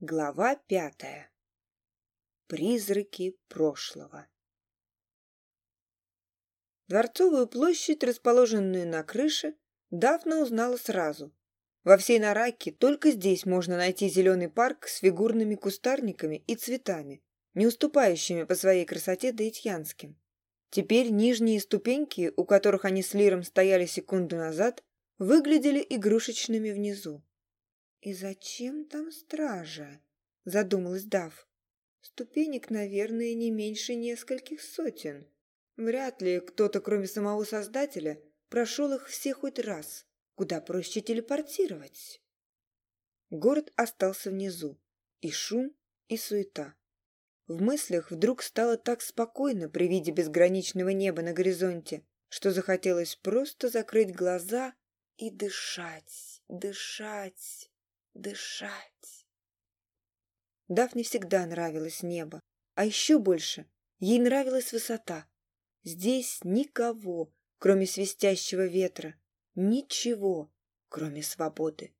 Глава пятая. Призраки прошлого. Дворцовую площадь, расположенную на крыше, Дафна узнала сразу. Во всей Нараке только здесь можно найти зеленый парк с фигурными кустарниками и цветами, не уступающими по своей красоте даитьянским. Теперь нижние ступеньки, у которых они с Лиром стояли секунду назад, выглядели игрушечными внизу. «И зачем там стража?» – задумалась Дав. «Ступенек, наверное, не меньше нескольких сотен. Вряд ли кто-то, кроме самого Создателя, прошел их все хоть раз. Куда проще телепортировать?» Город остался внизу. И шум, и суета. В мыслях вдруг стало так спокойно при виде безграничного неба на горизонте, что захотелось просто закрыть глаза и дышать, дышать дышать. Дафне всегда нравилось небо, а еще больше ей нравилась высота. Здесь никого, кроме свистящего ветра, ничего, кроме свободы.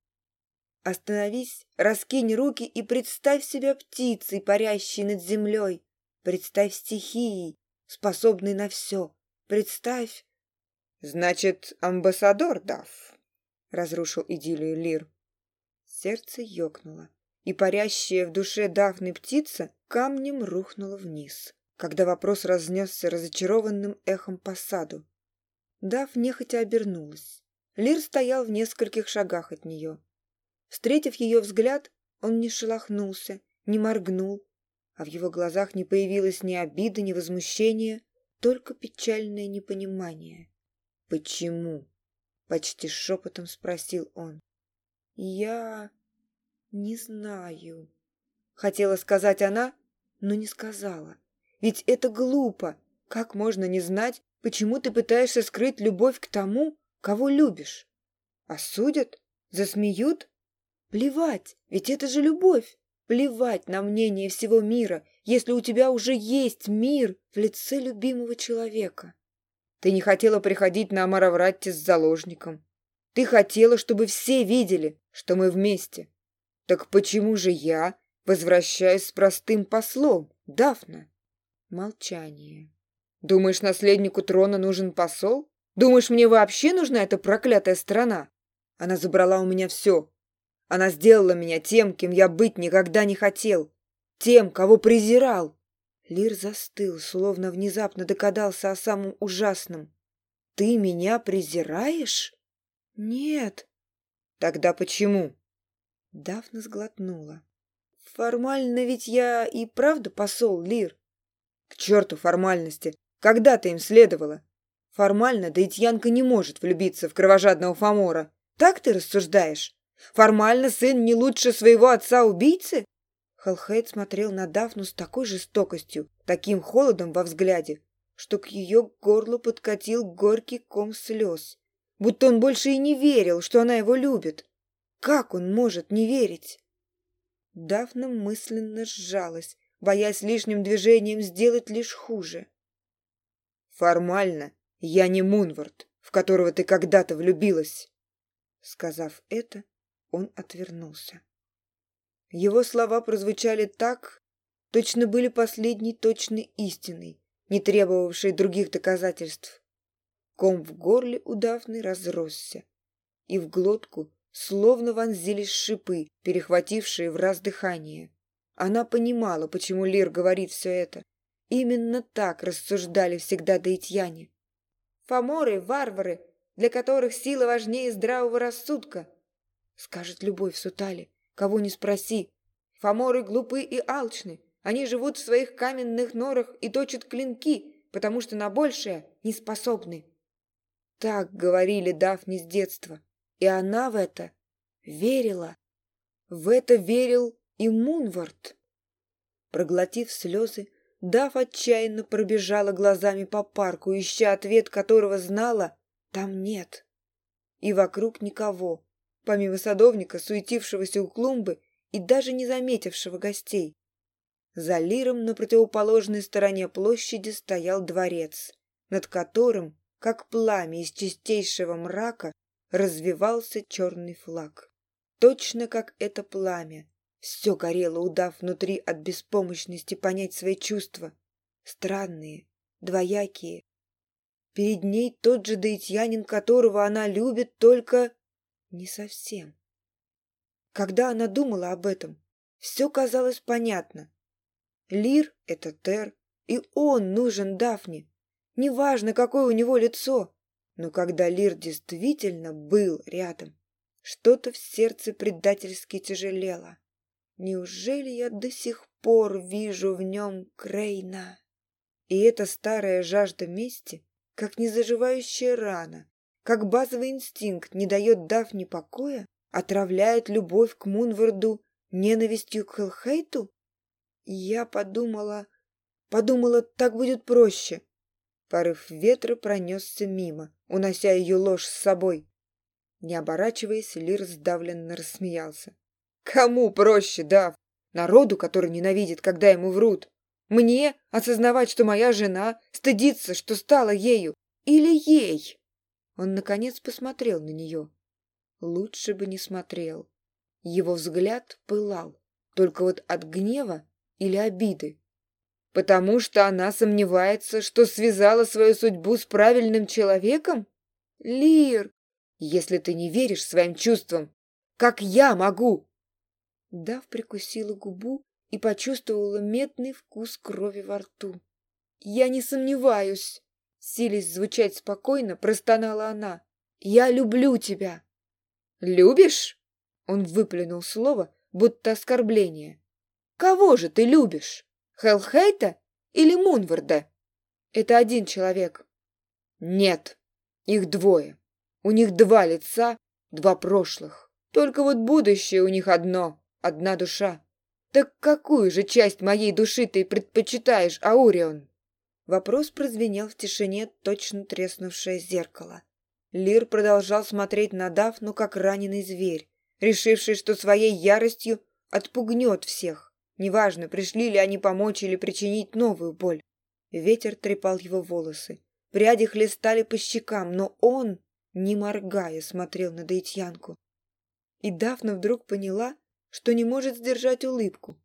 Остановись, раскинь руки и представь себя птицей, парящей над землей. Представь стихией, способной на все. Представь... — Значит, амбассадор, Дав — разрушил идиллию Лир. Сердце ёкнуло. И парящая в душе Дафны птица камнем рухнула вниз, когда вопрос разнесся разочарованным эхом по саду. Дав нехотя обернулась. Лир стоял в нескольких шагах от нее. Встретив ее взгляд, он не шелохнулся, не моргнул, а в его глазах не появилось ни обиды, ни возмущения, только печальное непонимание. «Почему?» — почти шепотом спросил он. Я не знаю. Хотела сказать она, но не сказала. Ведь это глупо. Как можно не знать, почему ты пытаешься скрыть любовь к тому, кого любишь? Осудят? Засмеют? Плевать, ведь это же любовь. Плевать на мнение всего мира, если у тебя уже есть мир в лице любимого человека. Ты не хотела приходить на Амаравратте с заложником. Ты хотела, чтобы все видели, что мы вместе. Так почему же я возвращаюсь с простым послом, Дафна? Молчание. Думаешь, наследнику трона нужен посол? Думаешь, мне вообще нужна эта проклятая страна? Она забрала у меня все. Она сделала меня тем, кем я быть никогда не хотел. Тем, кого презирал. Лир застыл, словно внезапно догадался о самом ужасном. «Ты меня презираешь?» «Нет», тогда почему? Давна сглотнула. Формально ведь я и правда посол лир. К черту формальности. Когда то им следовало формально даитьянка не может влюбиться в кровожадного фамора так ты рассуждаешь? Формально сын не лучше своего отца убийцы? Халхейд смотрел на Давну с такой жестокостью, таким холодом во взгляде, что к ее горлу подкатил горький ком слез будто он больше и не верил, что она его любит. Как он может не верить? Дафна мысленно сжалась, боясь лишним движением сделать лишь хуже. «Формально я не Мунвард, в которого ты когда-то влюбилась!» Сказав это, он отвернулся. Его слова прозвучали так, точно были последней точной истиной, не требовавшей других доказательств ком в горле удавный разросся, и в глотку словно вонзились шипы, перехватившие в раз дыхание. Она понимала, почему Лир говорит все это. Именно так рассуждали всегда даитьяне. «Фаморы, варвары, для которых сила важнее здравого рассудка!» Скажет любовь в сутале, кого не спроси. «Фаморы глупы и алчны, они живут в своих каменных норах и точат клинки, потому что на большее не способны». Так говорили Дафни с детства. И она в это верила. В это верил и Мунвард. Проглотив слезы, Даф отчаянно пробежала глазами по парку, ища ответ которого знала «там нет». И вокруг никого, помимо садовника, суетившегося у клумбы и даже не заметившего гостей. За лиром на противоположной стороне площади стоял дворец, над которым как пламя из чистейшего мрака развивался черный флаг. Точно как это пламя. Все горело, удав внутри от беспомощности понять свои чувства. Странные, двоякие. Перед ней тот же даитянин, которого она любит, только не совсем. Когда она думала об этом, все казалось понятно. Лир — это Тер, и он нужен Дафне. Неважно, какое у него лицо. Но когда Лир действительно был рядом, что-то в сердце предательски тяжелело. Неужели я до сих пор вижу в нем Крейна? И эта старая жажда мести, как незаживающая рана, как базовый инстинкт не дает Дафне покоя, отравляет любовь к Мунварду ненавистью к Хелхейту? Я подумала... Подумала, так будет проще. Порыв ветра пронесся мимо, унося ее ложь с собой. Не оборачиваясь, Лир сдавленно рассмеялся. «Кому проще, да? Народу, который ненавидит, когда ему врут. Мне осознавать, что моя жена стыдится, что стала ею. Или ей!» Он, наконец, посмотрел на нее. Лучше бы не смотрел. Его взгляд пылал. Только вот от гнева или обиды потому что она сомневается, что связала свою судьбу с правильным человеком? Лир, если ты не веришь своим чувствам, как я могу?» Дав прикусила губу и почувствовала медный вкус крови во рту. «Я не сомневаюсь», — силясь звучать спокойно, простонала она. «Я люблю тебя». «Любишь?» — он выплюнул слово, будто оскорбление. «Кого же ты любишь?» Хелхейта или Мунварда? Это один человек. Нет, их двое. У них два лица, два прошлых. Только вот будущее у них одно, одна душа. Так какую же часть моей души ты предпочитаешь, Аурион? Вопрос прозвенел в тишине точно треснувшее зеркало. Лир продолжал смотреть на Дафну, как раненый зверь, решивший, что своей яростью отпугнет всех. Неважно, пришли ли они помочь или причинить новую боль. Ветер трепал его волосы. Пряди хлестали по щекам, но он, не моргая, смотрел на Даитьянку. И Дафна вдруг поняла, что не может сдержать улыбку.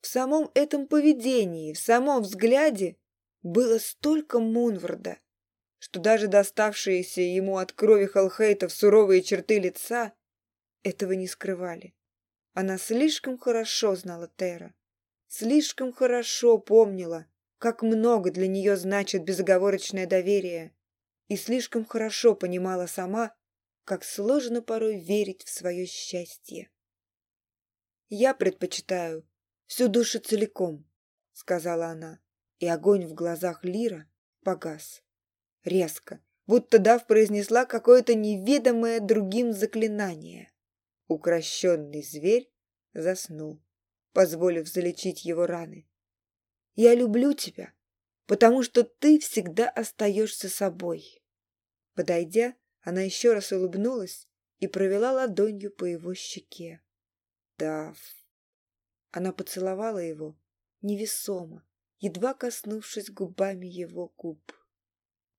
В самом этом поведении, в самом взгляде было столько Мунварда, что даже доставшиеся ему от крови Халхейтов суровые черты лица этого не скрывали. Она слишком хорошо знала Тера. Слишком хорошо помнила, как много для нее значит безоговорочное доверие. И слишком хорошо понимала сама, как сложно порой верить в свое счастье. «Я предпочитаю всю душу целиком», — сказала она, и огонь в глазах Лира погас. Резко, будто дав произнесла какое-то неведомое другим заклинание. Укращенный зверь заснул, позволив залечить его раны. «Я люблю тебя, потому что ты всегда остаешься собой». Подойдя, она еще раз улыбнулась и провела ладонью по его щеке. «Дав». Она поцеловала его невесомо, едва коснувшись губами его губ.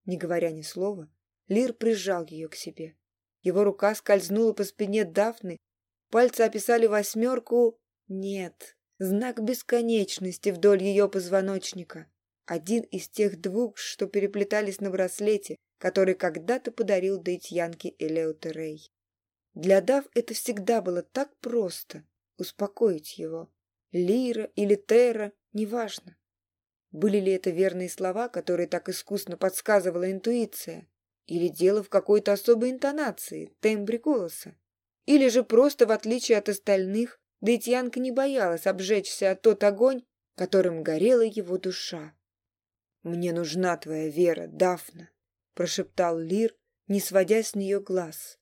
Не говоря ни слова, Лир прижал ее к себе. Его рука скользнула по спине Дафны. Пальцы описали восьмерку «нет». Знак бесконечности вдоль ее позвоночника. Один из тех двух, что переплетались на браслете, который когда-то подарил Дейтьянке Элеутерей. Для Дав это всегда было так просто — успокоить его. Лира или Тера, неважно. Были ли это верные слова, которые так искусно подсказывала интуиция? Или дело в какой-то особой интонации, тембре голоса. Или же просто, в отличие от остальных, Дейтьянка не боялась обжечься от тот огонь, которым горела его душа. «Мне нужна твоя вера, Дафна», — прошептал Лир, не сводя с нее глаз.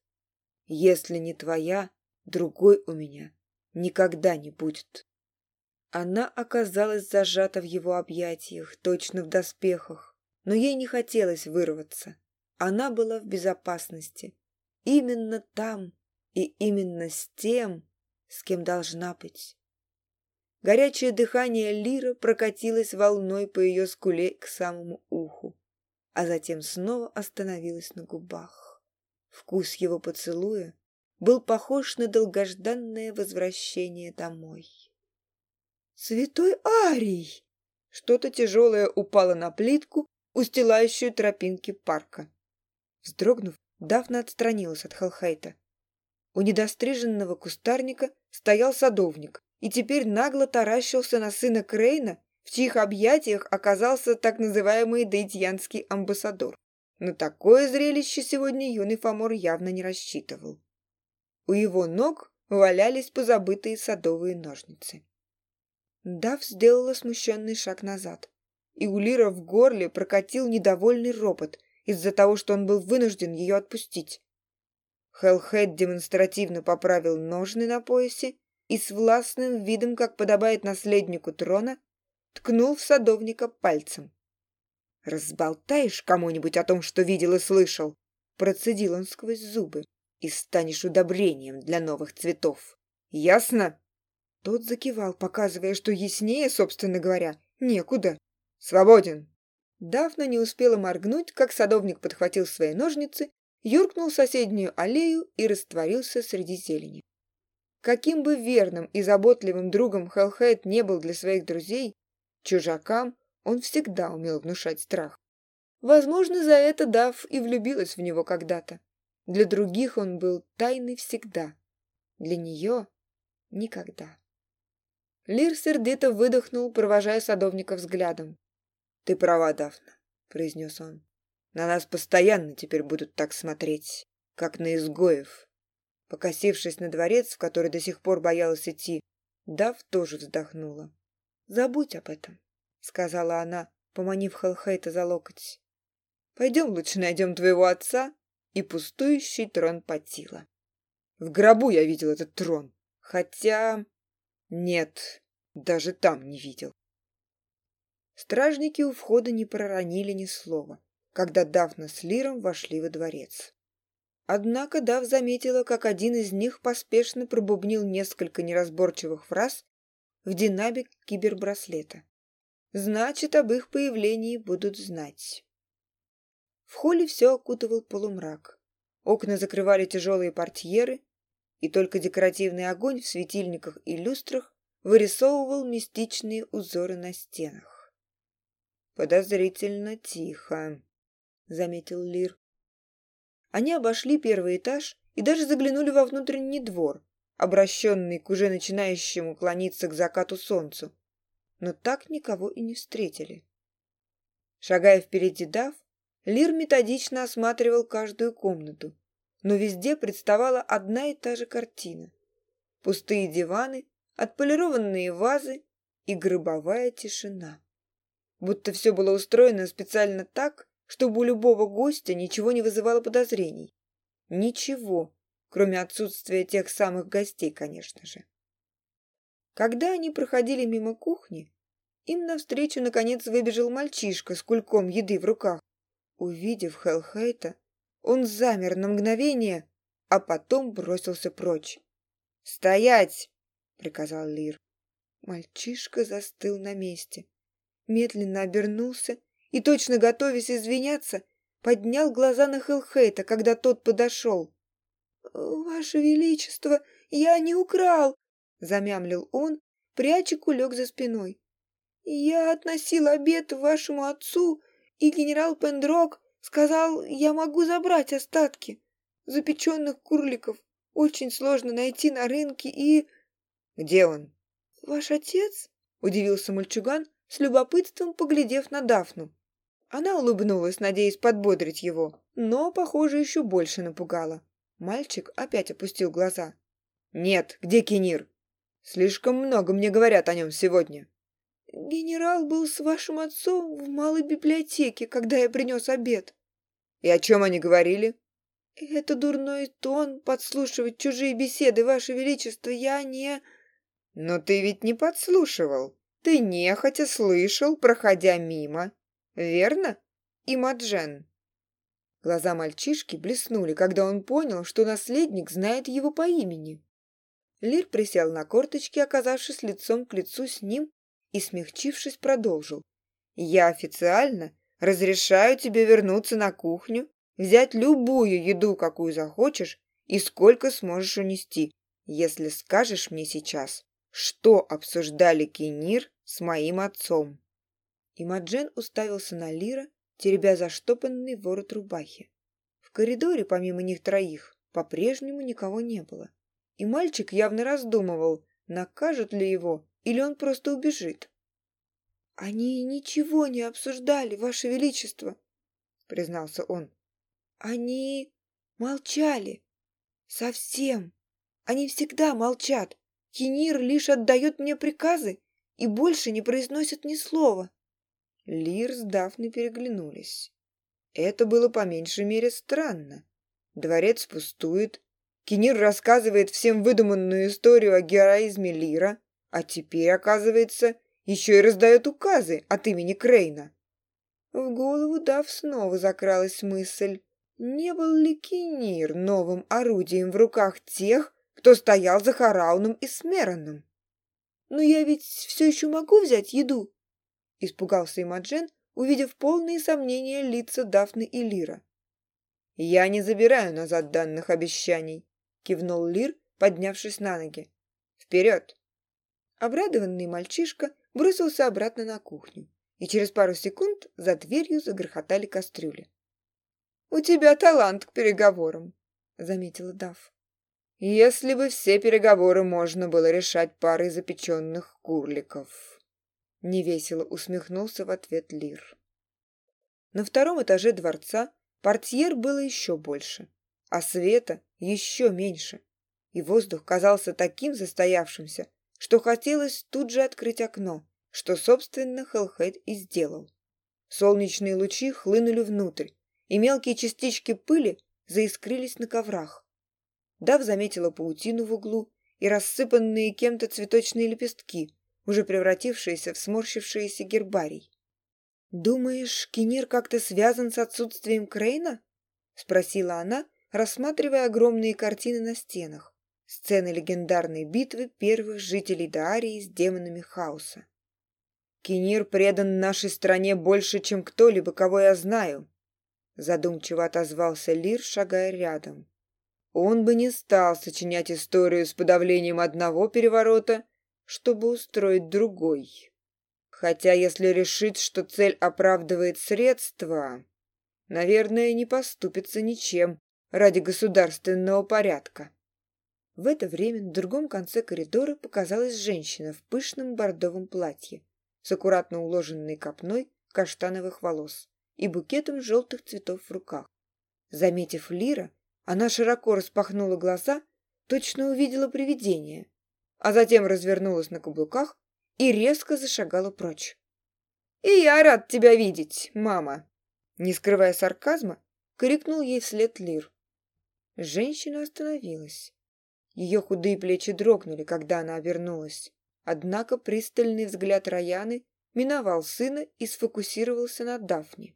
«Если не твоя, другой у меня никогда не будет». Она оказалась зажата в его объятиях, точно в доспехах, но ей не хотелось вырваться она была в безопасности. Именно там и именно с тем, с кем должна быть. Горячее дыхание Лира прокатилось волной по ее скуле к самому уху, а затем снова остановилось на губах. Вкус его поцелуя был похож на долгожданное возвращение домой. «Святой Арий!» Что-то тяжелое упало на плитку, устилающую тропинки парка. Вздрогнув, Дафна отстранилась от Халхайта. У недостриженного кустарника стоял садовник и теперь нагло таращился на сына Крейна, в чьих объятиях оказался так называемый дейтьянский амбассадор. На такое зрелище сегодня юный Фомор явно не рассчитывал. У его ног валялись позабытые садовые ножницы. Дав сделала смущенный шаг назад. И у Лира в горле прокатил недовольный ропот – из-за того, что он был вынужден ее отпустить. Хеллхед демонстративно поправил ножны на поясе и с властным видом, как подобает наследнику трона, ткнул в садовника пальцем. «Разболтаешь кому-нибудь о том, что видел и слышал?» Процедил он сквозь зубы. «И станешь удобрением для новых цветов. Ясно?» Тот закивал, показывая, что яснее, собственно говоря, некуда. «Свободен!» Дафна не успела моргнуть, как садовник подхватил свои ножницы, юркнул в соседнюю аллею и растворился среди зелени. Каким бы верным и заботливым другом Хеллхейт не был для своих друзей, чужакам он всегда умел внушать страх. Возможно, за это Дав и влюбилась в него когда-то. Для других он был тайный всегда. Для нее — никогда. Лир сердито выдохнул, провожая садовника взглядом ты права Давна, произнес он. На нас постоянно теперь будут так смотреть как на изгоев. Покосившись на дворец в который до сих пор боялась идти дав тоже вздохнула. Забудь об этом сказала она поманив хелхейта за локоть. Пойдем лучше найдем твоего отца и пустующий трон потила в гробу я видел этот трон хотя нет даже там не видел Стражники у входа не проронили ни слова, когда Дафна с Лиром вошли во дворец. Однако Дав заметила, как один из них поспешно пробубнил несколько неразборчивых фраз в динамик кибербраслета. Значит, об их появлении будут знать. В холле все окутывал полумрак. Окна закрывали тяжелые портьеры, и только декоративный огонь в светильниках и люстрах вырисовывал мистичные узоры на стенах подозрительно тихо», — заметил Лир. Они обошли первый этаж и даже заглянули во внутренний двор, обращенный к уже начинающему клониться к закату солнцу. Но так никого и не встретили. Шагая впереди Дав, Лир методично осматривал каждую комнату, но везде представала одна и та же картина. Пустые диваны, отполированные вазы и гробовая тишина будто все было устроено специально так, чтобы у любого гостя ничего не вызывало подозрений. Ничего, кроме отсутствия тех самых гостей, конечно же. Когда они проходили мимо кухни, им навстречу наконец выбежал мальчишка с кульком еды в руках. Увидев Хелхейта, он замер на мгновение, а потом бросился прочь. «Стоять!» — приказал Лир. Мальчишка застыл на месте медленно обернулся и, точно готовясь извиняться, поднял глаза на Хелхейта, когда тот подошел. «Ваше Величество, я не украл!» — замямлил он, пряча кулек за спиной. «Я относил обед вашему отцу, и генерал Пендрок сказал, я могу забрать остатки запеченных курликов. Очень сложно найти на рынке и...» «Где он?» «Ваш отец?» — удивился мальчуган, с любопытством поглядев на Дафну. Она улыбнулась, надеясь подбодрить его, но, похоже, еще больше напугала. Мальчик опять опустил глаза. «Нет, где Кенир? Слишком много мне говорят о нем сегодня». «Генерал был с вашим отцом в малой библиотеке, когда я принес обед». «И о чем они говорили?» «Это дурной тон, подслушивать чужие беседы, ваше величество, я не...» «Но ты ведь не подслушивал», ты нехотя слышал, проходя мимо, верно, Имаджен?» Глаза мальчишки блеснули, когда он понял, что наследник знает его по имени. Лир присел на корточки, оказавшись лицом к лицу с ним и, смягчившись, продолжил. «Я официально разрешаю тебе вернуться на кухню, взять любую еду, какую захочешь, и сколько сможешь унести, если скажешь мне сейчас, что обсуждали Кенир с моим отцом. Имаджен уставился на Лира, теребя заштопанный ворот рубахи. В коридоре, помимо них троих, по-прежнему никого не было. И мальчик явно раздумывал, накажут ли его, или он просто убежит. «Они ничего не обсуждали, Ваше Величество», — признался он. «Они молчали. Совсем. Они всегда молчат. Кенир лишь отдает мне приказы и больше не произносит ни слова. Лир с Дафной переглянулись. Это было по меньшей мере странно. Дворец пустует. Кенир рассказывает всем выдуманную историю о героизме Лира, а теперь, оказывается, еще и раздает указы от имени Крейна. В голову Дав снова закралась мысль, не был ли Кенир новым орудием в руках тех, кто стоял а за Харауном и Смероном. «Но ну, я ведь все еще могу взять еду!» Испугался Имаджен, увидев полные сомнения лица Дафны и Лира. «Я не забираю назад данных обещаний», — кивнул Лир, поднявшись на ноги. «Вперед!» Обрадованный мальчишка бросился обратно на кухню, и через пару секунд за дверью загрохотали кастрюли. «У тебя талант к переговорам», — заметила Даф если бы все переговоры можно было решать парой запеченных курликов. Невесело усмехнулся в ответ Лир. На втором этаже дворца портьер было еще больше, а света еще меньше. И воздух казался таким застоявшимся, что хотелось тут же открыть окно, что, собственно, Хелхейд и сделал. Солнечные лучи хлынули внутрь, и мелкие частички пыли заискрились на коврах. Дав заметила паутину в углу и рассыпанные кем-то цветочные лепестки, уже превратившиеся в сморщившиеся гербарий. «Думаешь, Кинир как-то связан с отсутствием Крейна?» — спросила она, рассматривая огромные картины на стенах. Сцены легендарной битвы первых жителей Даарии с демонами хаоса. «Кинир предан нашей стране больше, чем кто-либо, кого я знаю», — задумчиво отозвался Лир, шагая рядом он бы не стал сочинять историю с подавлением одного переворота, чтобы устроить другой. Хотя, если решит, что цель оправдывает средства, наверное, не поступится ничем ради государственного порядка. В это время на другом конце коридора показалась женщина в пышном бордовом платье с аккуратно уложенной копной каштановых волос и букетом желтых цветов в руках. Заметив Лира, она широко распахнула глаза, точно увидела привидение, а затем развернулась на каблуках и резко зашагала прочь. «И я рад тебя видеть, мама!» Не скрывая сарказма, крикнул ей вслед Лир. Женщина остановилась. Ее худые плечи дрогнули, когда она обернулась. Однако пристальный взгляд Раяны миновал сына и сфокусировался на Дафне.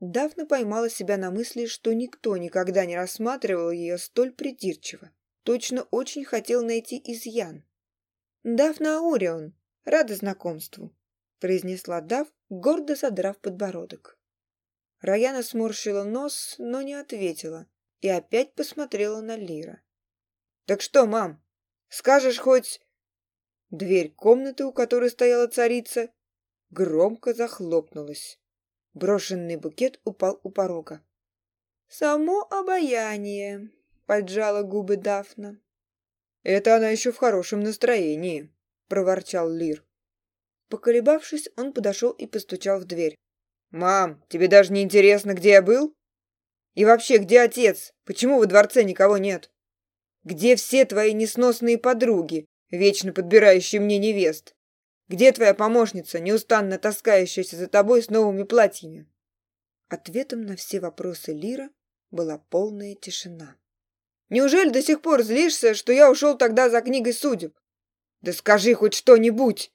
Дафна поймала себя на мысли, что никто никогда не рассматривал ее столь придирчиво. Точно очень хотел найти изъян. «Дафна Орион, рада знакомству», — произнесла Даф, гордо содрав подбородок. Раяна сморщила нос, но не ответила и опять посмотрела на Лира. «Так что, мам, скажешь хоть...» Дверь комнаты, у которой стояла царица, громко захлопнулась. Брошенный букет упал у порога. «Само обаяние», — поджала губы Дафна. «Это она еще в хорошем настроении», — проворчал Лир. Поколебавшись, он подошел и постучал в дверь. «Мам, тебе даже не интересно, где я был? И вообще, где отец? Почему во дворце никого нет? Где все твои несносные подруги, вечно подбирающие мне невест? Где твоя помощница, неустанно таскающаяся за тобой с новыми платьями?» Ответом на все вопросы Лира была полная тишина. «Неужели до сих пор злишься, что я ушел тогда за книгой судеб?» «Да скажи хоть что-нибудь!»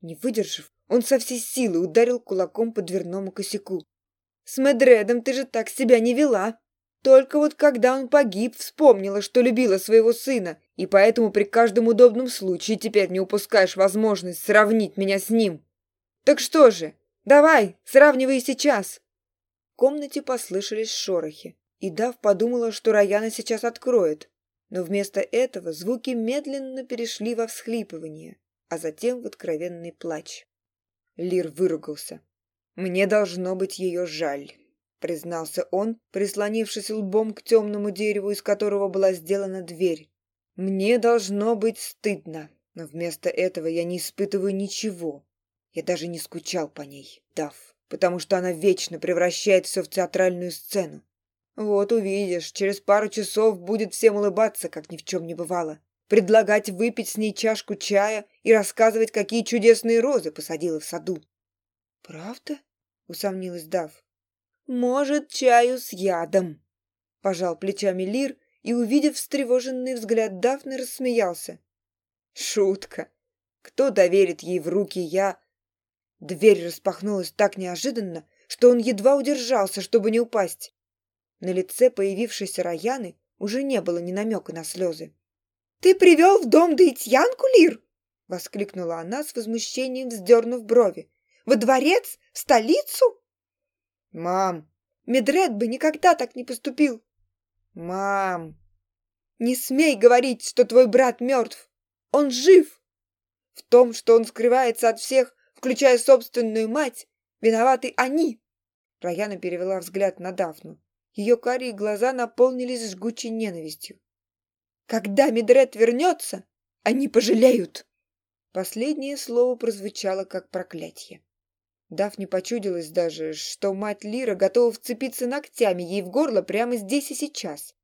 Не выдержав, он со всей силы ударил кулаком по дверному косяку. «С Медредом ты же так себя не вела!» Только вот когда он погиб, вспомнила, что любила своего сына, и поэтому при каждом удобном случае теперь не упускаешь возможность сравнить меня с ним. Так что же, давай, сравнивай сейчас. В комнате послышались шорохи, и Дав подумала, что Раяна сейчас откроет. Но вместо этого звуки медленно перешли во всхлипывание, а затем в откровенный плач. Лир выругался. «Мне должно быть ее жаль» признался он, прислонившись лбом к темному дереву, из которого была сделана дверь. «Мне должно быть стыдно, но вместо этого я не испытываю ничего. Я даже не скучал по ней, Дав, потому что она вечно превращает все в театральную сцену. Вот увидишь, через пару часов будет всем улыбаться, как ни в чем не бывало, предлагать выпить с ней чашку чая и рассказывать, какие чудесные розы посадила в саду». «Правда?» — усомнилась Дав может чаюсь ядом», — пожал плечами Лир и, увидев встревоженный взгляд Дафны, рассмеялся. «Шутка! Кто доверит ей в руки я?» Дверь распахнулась так неожиданно, что он едва удержался, чтобы не упасть. На лице появившейся Раяны уже не было ни намека на слезы. «Ты привел в дом Дейтьянку, Лир?» — воскликнула она с возмущением, вздернув брови. «Во дворец? В столицу?» Мам, Медред бы никогда так не поступил. Мам, не смей говорить, что твой брат мертв. Он жив. В том, что он скрывается от всех, включая собственную мать, виноваты они. Рояна перевела взгляд на Давну. Ее карие глаза наполнились жгучей ненавистью. «Когда Медред вернется, они пожалеют!» Последнее слово прозвучало как проклятие. Дав не почудилось даже, что мать Лира готова вцепиться ногтями ей в горло прямо здесь и сейчас.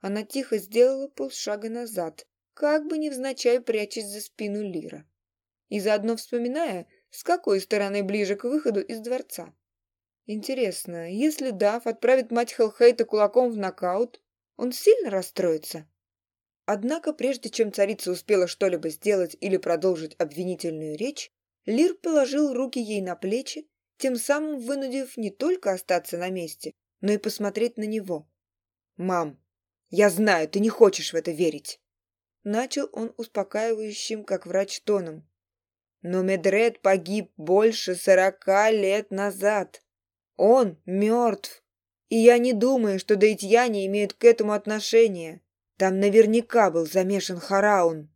Она тихо сделала полшага назад, как бы невзначай прячась за спину Лира. И заодно вспоминая, с какой стороны ближе к выходу из дворца. Интересно, если Дав отправит мать Хелхейта кулаком в нокаут, он сильно расстроится? Однако, прежде чем царица успела что-либо сделать или продолжить обвинительную речь, Лир положил руки ей на плечи, тем самым вынудив не только остаться на месте, но и посмотреть на него. «Мам, я знаю, ты не хочешь в это верить!» Начал он успокаивающим, как врач, тоном. «Но Медред погиб больше сорока лет назад. Он мертв, и я не думаю, что Дейтьяне имеют к этому отношение. Там наверняка был замешан Хараун».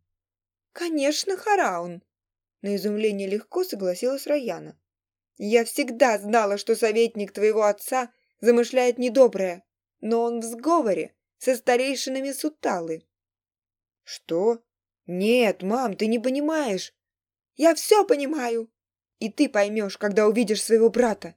«Конечно, Хараун!» На изумление легко согласилась Раяна. «Я всегда знала, что советник твоего отца замышляет недоброе, но он в сговоре со старейшинами Суталы». «Что? Нет, мам, ты не понимаешь. Я все понимаю. И ты поймешь, когда увидишь своего брата».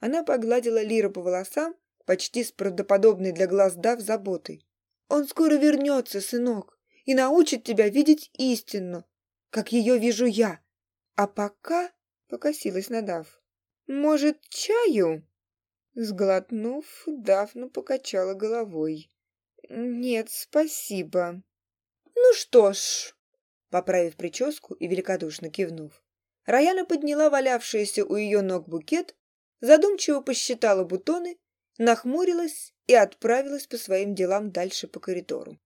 Она погладила Лира по волосам, почти с правдоподобной для глаз дав заботой. «Он скоро вернется, сынок, и научит тебя видеть истинно как ее вижу я. А пока...» — покосилась на Дав. «Может, чаю?» Сглотнув, Дафна ну, покачала головой. «Нет, спасибо». «Ну что ж...» Поправив прическу и великодушно кивнув, Раяна подняла валявшийся у ее ног букет, задумчиво посчитала бутоны, нахмурилась и отправилась по своим делам дальше по коридору.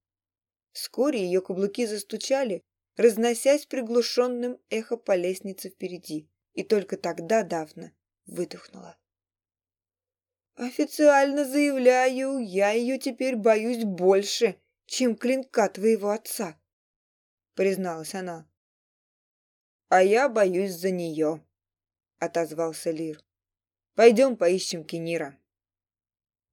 Вскоре ее каблуки застучали, разносясь приглушенным эхо по лестнице впереди. И только тогда Дафна выдохнула. «Официально заявляю, я ее теперь боюсь больше, чем клинка твоего отца», — призналась она. «А я боюсь за нее», — отозвался Лир. «Пойдем поищем Кенира».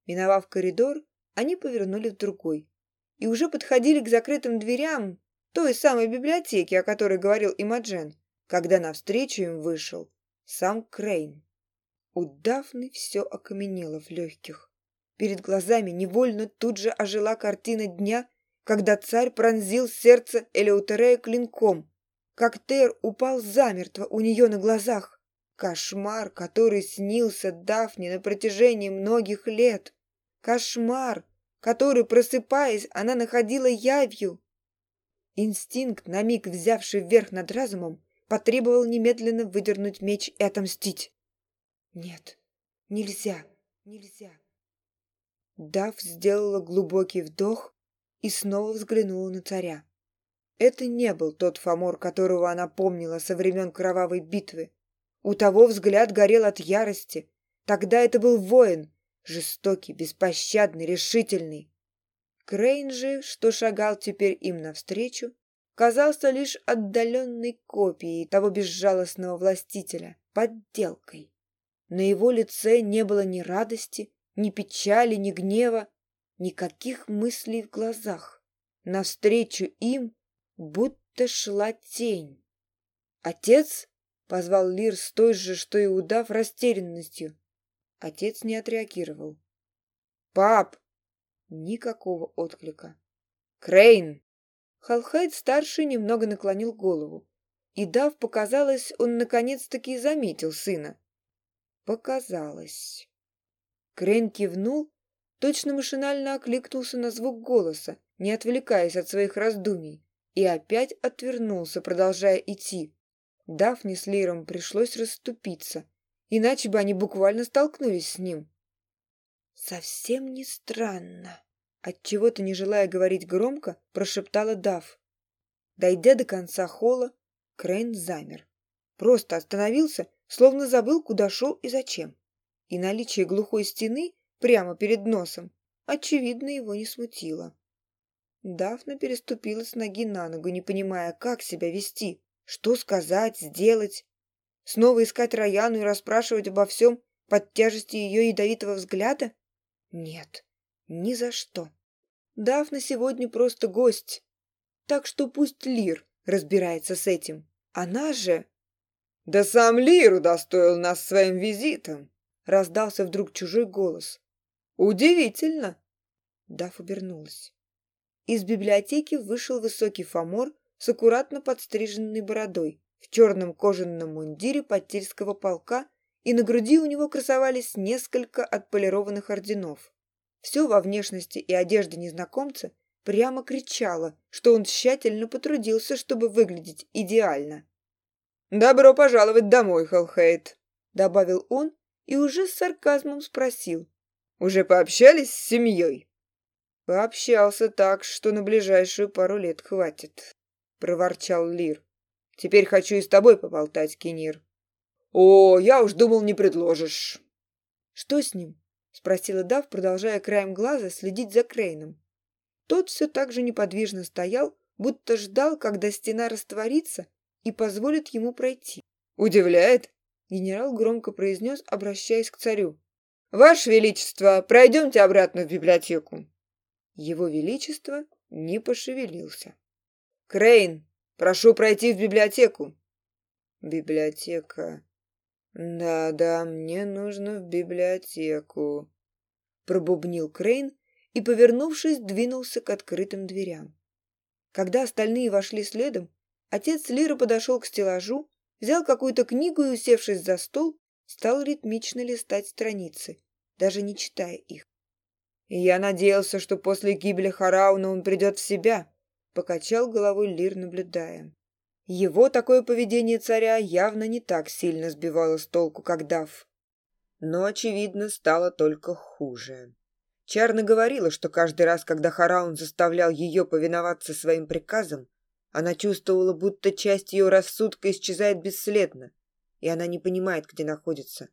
Миновав коридор, они повернули в другой и уже подходили к закрытым дверям, той самой библиотеки, о которой говорил Имаджен, когда навстречу им вышел сам Крейн. У Дафны все окаменело в легких. Перед глазами невольно тут же ожила картина дня, когда царь пронзил сердце Элеутерея клинком, как Тер упал замертво у нее на глазах. Кошмар, который снился Дафне на протяжении многих лет. Кошмар, который, просыпаясь, она находила явью. Инстинкт, на миг взявший вверх над разумом, потребовал немедленно выдернуть меч и отомстить. Нет, нельзя, нельзя. Дав сделала глубокий вдох и снова взглянула на царя. Это не был тот Фомор, которого она помнила со времен кровавой битвы. У того взгляд горел от ярости. Тогда это был воин, жестокий, беспощадный, решительный. Крейн что шагал теперь им навстречу, казался лишь отдаленной копией того безжалостного властителя, подделкой. На его лице не было ни радости, ни печали, ни гнева, никаких мыслей в глазах. Навстречу им будто шла тень. «Отец?» — позвал Лир с той же, что и удав, растерянностью. Отец не отреагировал. «Пап!» Никакого отклика. «Крейн!» Халхайд старший немного наклонил голову. И, дав показалось, он наконец-таки заметил сына. «Показалось». Крейн кивнул, точно машинально окликнулся на звук голоса, не отвлекаясь от своих раздумий, и опять отвернулся, продолжая идти. Дафне с Лейром пришлось расступиться, иначе бы они буквально столкнулись с ним совсем не странно. От чего-то не желая говорить громко, прошептала Дав. Дойдя до конца холла, Крейн замер. Просто остановился, словно забыл, куда шел и зачем. И наличие глухой стены прямо перед носом, очевидно, его не смутило. Дафна переступила с ноги на ногу, не понимая, как себя вести, что сказать, сделать. Снова искать Рояну и расспрашивать обо всем под тяжестью ее ядовитого взгляда? Нет, ни за что. Дафна сегодня просто гость. Так что пусть Лир разбирается с этим. Она же... «Да сам Лир удостоил нас своим визитом!» Раздался вдруг чужой голос. «Удивительно!» Даф обернулась. Из библиотеки вышел высокий фамор с аккуратно подстриженной бородой в черном кожаном мундире подтильского полка и на груди у него красовались несколько отполированных орденов. Все во внешности и одежде незнакомца прямо кричало, что он тщательно потрудился, чтобы выглядеть идеально. «Добро пожаловать домой, Хелхейт», — добавил он и уже с сарказмом спросил. «Уже пообщались с семьей?» «Пообщался так, что на ближайшую пару лет хватит», — проворчал Лир. «Теперь хочу и с тобой поболтать, Кенир». О, я уж думал, не предложишь. Что с ним? Спросила Дав, продолжая краем глаза следить за Крейном. Тот все так же неподвижно стоял, будто ждал, когда стена растворится и позволит ему пройти. «Удивляет?» — генерал громко произнес, обращаясь к царю. «Ваше Величество, пройдемте обратно в библиотеку». Его Величество не пошевелился. «Крейн, прошу пройти в библиотеку». «Библиотека...» «Да-да, мне нужно в библиотеку», — пробубнил Крейн и, повернувшись, двинулся к открытым дверям. Когда остальные вошли следом, отец Лиры подошел к стеллажу, взял какую-то книгу и, усевшись за стол, стал ритмично листать страницы, даже не читая их. «Я надеялся, что после гибели Харауна он придет в себя», — покачал головой Лир, наблюдая. Его такое поведение царя явно не так сильно сбивало с толку, как Дав. Но, очевидно, стало только хуже. Чарна говорила, что каждый раз, когда Хараун заставлял ее повиноваться своим приказам, она чувствовала, будто часть ее рассудка исчезает бесследно, и она не понимает, где находится.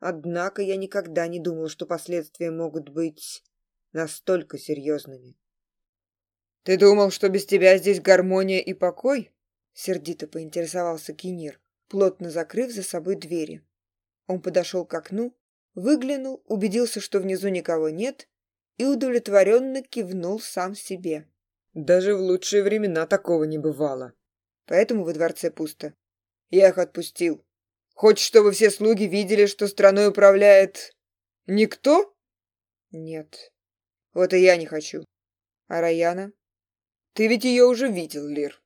Однако я никогда не думал, что последствия могут быть настолько серьезными. «Ты думал, что без тебя здесь гармония и покой?» Сердито поинтересовался Кинир, плотно закрыв за собой двери. Он подошел к окну, выглянул, убедился, что внизу никого нет, и удовлетворенно кивнул сам себе. «Даже в лучшие времена такого не бывало. Поэтому во дворце пусто. Я их отпустил. Хочешь, чтобы все слуги видели, что страной управляет... никто?» «Нет. Вот и я не хочу. А Раяна?» «Ты ведь ее уже видел, Лир.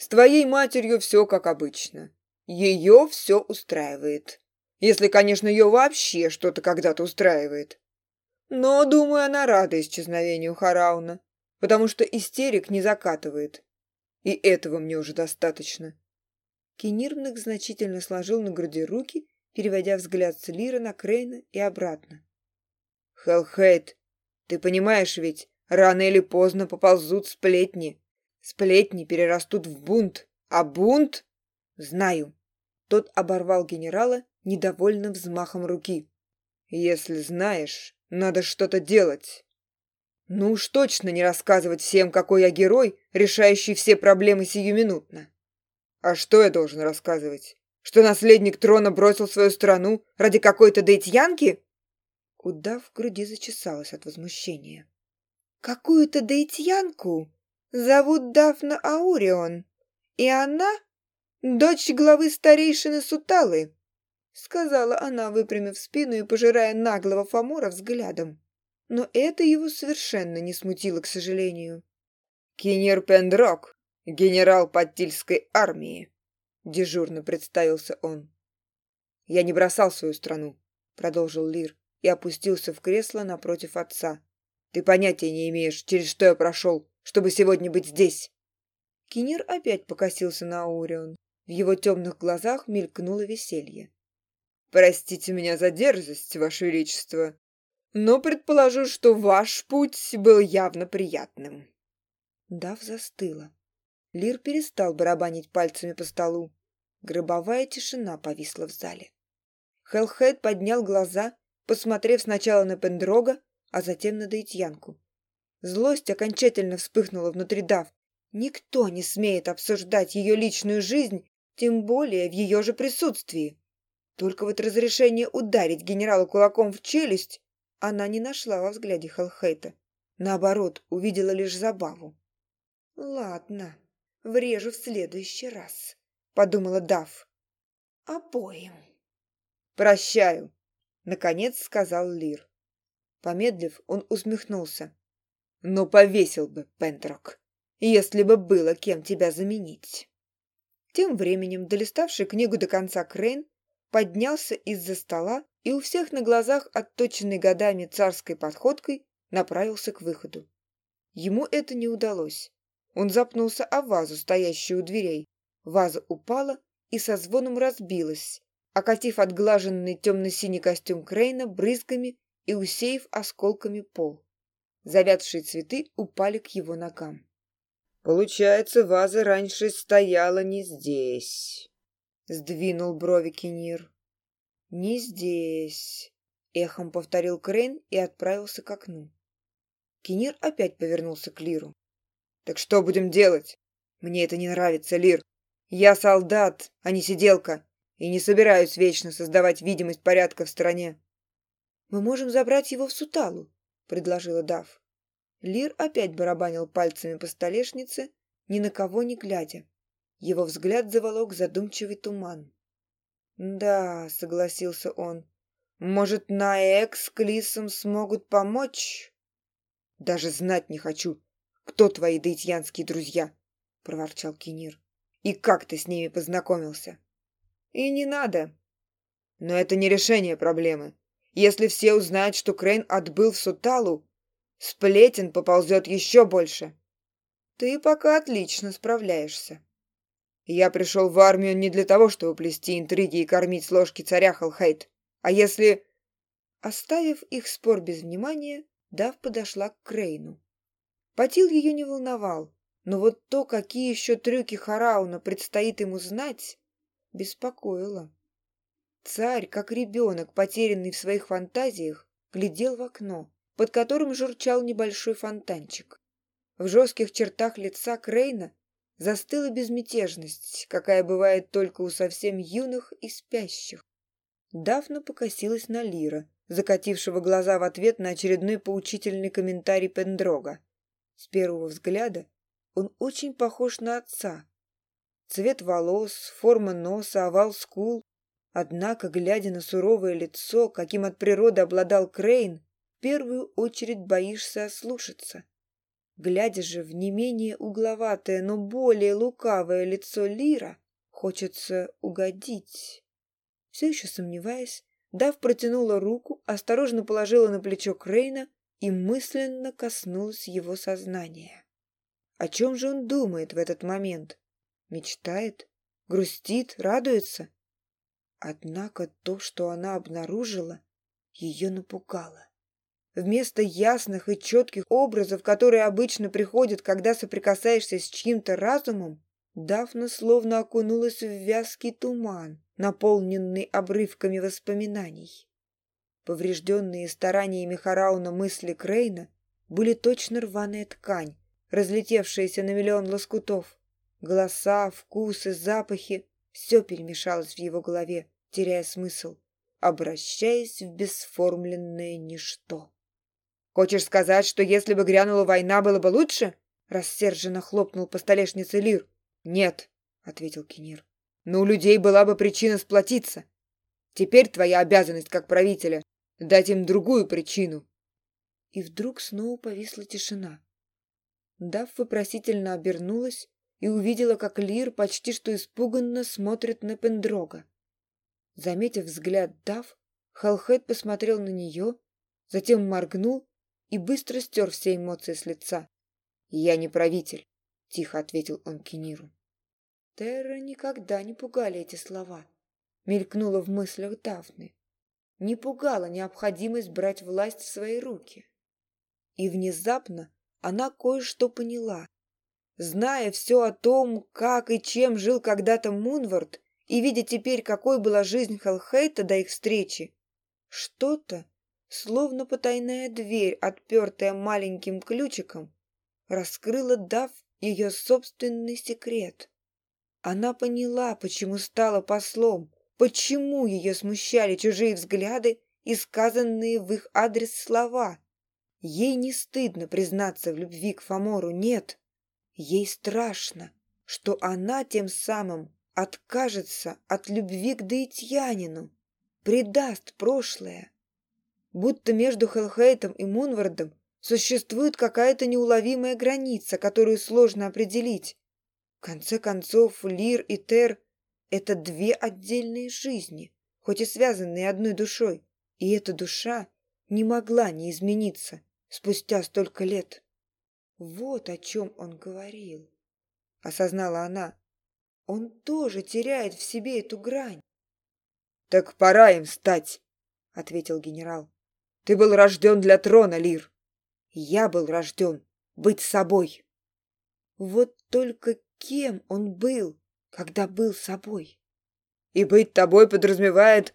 С твоей матерью все как обычно. Ее все устраивает. Если, конечно, ее вообще что-то когда-то устраивает. Но, думаю, она рада исчезновению Харауна, потому что истерик не закатывает. И этого мне уже достаточно. Кенирвник значительно сложил на груди руки, переводя взгляд с Лира на Крейна и обратно. «Хелхейт, ты понимаешь ведь, рано или поздно поползут сплетни. Сплетни перерастут в бунт, а бунт... Знаю. Тот оборвал генерала недовольным взмахом руки. Если знаешь, надо что-то делать. Ну уж точно не рассказывать всем, какой я герой, решающий все проблемы сиюминутно. А что я должен рассказывать? Что наследник трона бросил свою страну ради какой-то дейтьянки? Куда в груди зачесалась от возмущения. Какую-то дейтьянку? зовут Дафна Аурион, и она дочь главы старейшины Суталы», — сказала она, выпрямив спину и пожирая наглого Фомора взглядом. Но это его совершенно не смутило, к сожалению. «Кинер Пендрок, генерал подтильской армии», — дежурно представился он. «Я не бросал свою страну», — продолжил Лир и опустился в кресло напротив отца. «Ты понятия не имеешь, через что я прошел, чтобы сегодня быть здесь. Кинир опять покосился на Орион. В его темных глазах мелькнуло веселье. «Простите меня за дерзость, Ваше Величество, но предположу, что ваш путь был явно приятным». Дав застыла. Лир перестал барабанить пальцами по столу. Гробовая тишина повисла в зале. Хелхед поднял глаза, посмотрев сначала на Пендрога, а затем на Даитьянку. Злость окончательно вспыхнула внутри Дав. Никто не смеет обсуждать ее личную жизнь, тем более в ее же присутствии. Только вот разрешение ударить генерала кулаком в челюсть она не нашла во взгляде Халхейта. Наоборот, увидела лишь забаву. «Ладно, врежу в следующий раз», — подумала Дав. «Обоим». «Прощаю», — наконец сказал Лир. Помедлив, он усмехнулся но повесил бы, Пендрок, если бы было кем тебя заменить. Тем временем, долиставший книгу до конца Крейн, поднялся из-за стола и у всех на глазах, отточенный годами царской подходкой, направился к выходу. Ему это не удалось. Он запнулся о вазу, стоящую у дверей. Ваза упала и со звоном разбилась, окатив отглаженный темно-синий костюм Крейна брызгами и усеяв осколками пол. Завядшие цветы упали к его ногам. «Получается, ваза раньше стояла не здесь», — сдвинул брови Кенир. «Не здесь», — эхом повторил Крейн и отправился к окну. Кенир опять повернулся к Лиру. «Так что будем делать? Мне это не нравится, Лир. Я солдат, а не сиделка, и не собираюсь вечно создавать видимость порядка в стране». «Мы можем забрать его в Суталу», предложила Дав. Лир опять барабанил пальцами по столешнице, ни на кого не глядя. Его взгляд заволок задумчивый туман. «Да», — согласился он, — «может, на Экс Клисом смогут помочь?» «Даже знать не хочу, кто твои даитьянские друзья», — проворчал Кенир. «И как ты с ними познакомился?» «И не надо». «Но это не решение проблемы», если все узнают, что Крейн отбыл в Суталу, сплетен поползет еще больше. Ты пока отлично справляешься. Я пришел в армию не для того, чтобы плести интриги и кормить с ложки царя Халхайт. А если...» Оставив их спор без внимания, Дав подошла к Крейну. Потил ее не волновал, но вот то, какие еще трюки Харауна предстоит ему знать, беспокоило. Царь, как ребенок, потерянный в своих фантазиях, глядел в окно, под которым журчал небольшой фонтанчик. В жестких чертах лица Крейна застыла безмятежность, какая бывает только у совсем юных и спящих. Дафна покосилась на Лира, закатившего глаза в ответ на очередной поучительный комментарий Пендрога. С первого взгляда он очень похож на отца. Цвет волос, форма носа, овал скул Однако, глядя на суровое лицо, каким от природы обладал Крейн, в первую очередь боишься ослушаться. Глядя же в не менее угловатое, но более лукавое лицо Лира, хочется угодить. Все еще сомневаясь, Дав протянула руку, осторожно положила на плечо Крейна и мысленно коснулась его сознания. О чем же он думает в этот момент? Мечтает? Грустит? Радуется? Однако то, что она обнаружила, ее напугало. Вместо ясных и четких образов, которые обычно приходят, когда соприкасаешься с чьим-то разумом, Дафна словно окунулась в вязкий туман, наполненный обрывками воспоминаний. Поврежденные стараниями Харауна мысли Крейна были точно рваная ткань, разлетевшаяся на миллион лоскутов. Голоса, вкусы, запахи — все перемешалось в его голове, теряя смысл, обращаясь в бесформленное ничто. «Хочешь сказать, что если бы грянула война, было бы лучше?» Рассерженно хлопнул по столешнице Лир. «Нет», — ответил Кенир. «Но у людей была бы причина сплотиться. Теперь твоя обязанность как правителя — дать им другую причину». И вдруг снова повисла тишина. Дав вопросительно обернулась и увидела, как Лир почти что испуганно смотрит на Пендрога. Заметив взгляд Дав, Халхед посмотрел на нее, затем моргнул и быстро стер все эмоции с лица. «Я не правитель», — тихо ответил он Кениру. Терра никогда не пугали эти слова, — мелькнула в мыслях Давны. Не пугала необходимость брать власть в свои руки. И внезапно она кое-что поняла. Зная все о том, как и чем жил когда-то Мунвард, и видя теперь, какой была жизнь Хелхейта до их встречи. Что-то, словно потайная дверь, отпертая маленьким ключиком, раскрыла, дав ее собственный секрет. Она поняла, почему стала послом, почему ее смущали чужие взгляды и сказанные в их адрес слова. Ей не стыдно признаться в любви к Фомору, нет. Ей страшно, что она тем самым откажется от любви к Даитьянину, предаст прошлое. Будто между Хелхейтом и Мунвардом существует какая-то неуловимая граница, которую сложно определить. В конце концов, Лир и Тер — это две отдельные жизни, хоть и связанные одной душой, и эта душа не могла не измениться спустя столько лет. Вот о чем он говорил, — осознала она, он тоже теряет в себе эту грань. — Так пора им стать, — ответил генерал. — Ты был рожден для трона, Лир. Я был рожден быть собой. Вот только кем он был, когда был собой? И быть тобой подразумевает...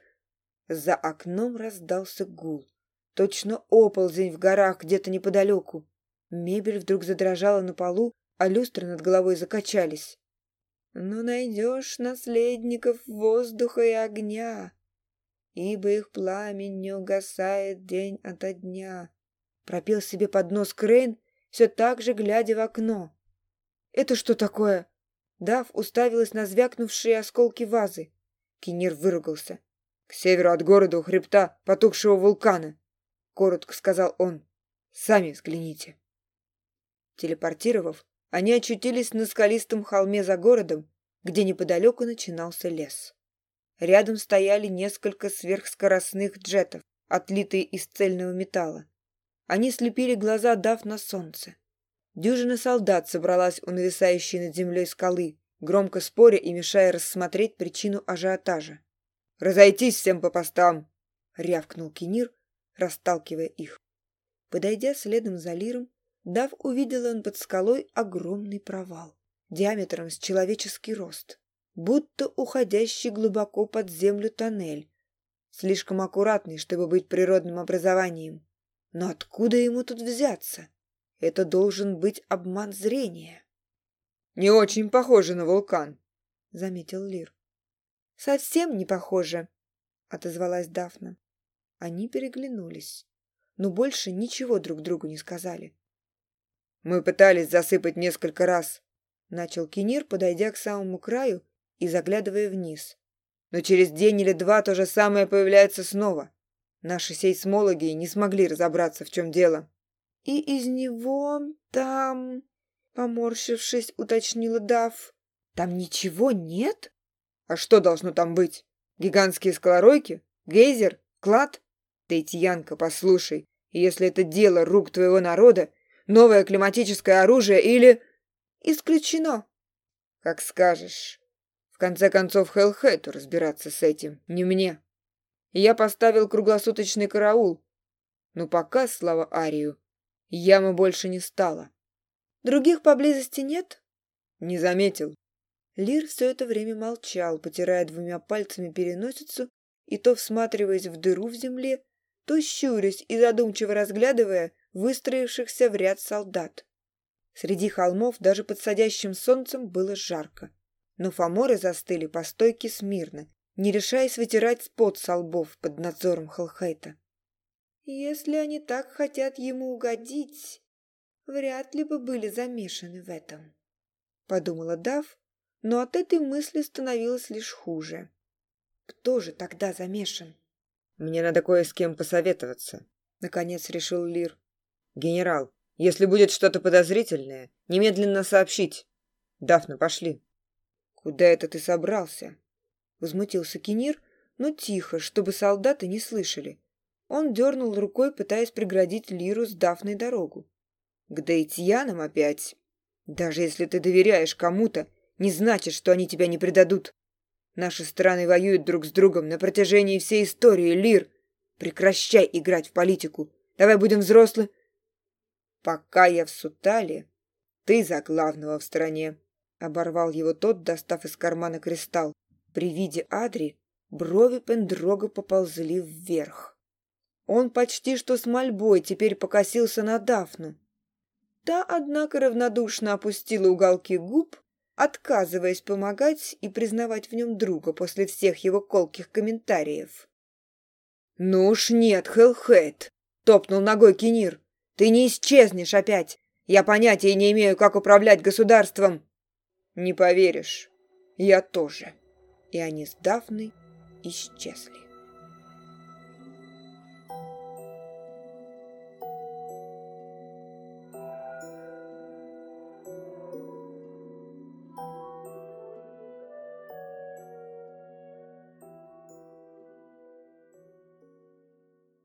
За окном раздался гул. Точно оползень в горах где-то неподалеку. Мебель вдруг задрожала на полу, а люстры над головой закачались но найдешь наследников воздуха и огня, ибо их пламень не угасает день ото дня. Пропил себе под нос Крейн, все так же глядя в окно. «Это что такое?» Дав уставилась на звякнувшие осколки вазы. Кинир выругался. «К северу от города у хребта потухшего вулкана», — коротко сказал он. «Сами взгляните». Телепортировав, они очутились на скалистом холме за городом, где неподалеку начинался лес. Рядом стояли несколько сверхскоростных джетов, отлитые из цельного металла. Они слепили глаза, дав на солнце. Дюжина солдат собралась у нависающей над землей скалы, громко споря и мешая рассмотреть причину ажиотажа. «Разойтись всем по постам!» — рявкнул Кенир, расталкивая их. Подойдя следом за Лиром, Дав увидела под скалой огромный провал, диаметром с человеческий рост, будто уходящий глубоко под землю тоннель, слишком аккуратный, чтобы быть природным образованием. Но откуда ему тут взяться? Это должен быть обман зрения. «Не очень похоже на вулкан», — заметил Лир. «Совсем не похоже», — отозвалась Дафна. Они переглянулись, но больше ничего друг другу не сказали. Мы пытались засыпать несколько раз. Начал Кинир, подойдя к самому краю и заглядывая вниз. Но через день или два то же самое появляется снова. Наши сейсмологи не смогли разобраться, в чем дело. И из него там... Поморщившись, уточнила Дав. Там ничего нет? А что должно там быть? Гигантские скалоройки? Гейзер? Клад? Тейтьянка, послушай, если это дело рук твоего народа, новое климатическое оружие или...» «Исключено». «Как скажешь. В конце концов, Хеллхейту разбираться с этим, не мне. Я поставил круглосуточный караул. Но пока, слава Арию, ямы больше не стало». «Других поблизости нет?» «Не заметил». Лир все это время молчал, потирая двумя пальцами переносицу и то всматриваясь в дыру в земле, то щурясь и задумчиво разглядывая выстроившихся в ряд солдат. Среди холмов даже под садящим солнцем было жарко. Но фаморы застыли по стойке смирно, не решаясь вытирать спот со лбов под надзором Халхайта. Если они так хотят ему угодить, вряд ли бы были замешаны в этом, — подумала Дав, но от этой мысли становилось лишь хуже. Кто же тогда замешан? Мне надо кое с кем посоветоваться, — наконец решил Лир генерал если будет что то подозрительное немедленно сообщить. Дафна пошли. Куда это ты собрался? Возмутился Кинир, но тихо чтобы солдаты не слышали. Он дернул рукой пытаясь преградить лиру с дафной дорогу. К дейтьянам опять. Даже если ты доверяешь кому то не значит что они тебя не предадут. Наши страны воюют друг с другом на протяжении всей истории лир. Прекращай играть в политику. Давай будем взрослы пока я в Сутале. Ты за главного в стране. Оборвал его тот, достав из кармана кристалл. При виде Адри брови Пендрога поползли вверх. Он почти что с мольбой теперь покосился на Дафну. Та, однако, равнодушно опустила уголки губ, отказываясь помогать и признавать в нем друга после всех его колких комментариев. «Ну уж нет, Хелхейт!» — топнул ногой Кинир. Ты не исчезнешь опять. Я понятия не имею, как управлять государством. Не поверишь, я тоже. И они с Дафной исчезли.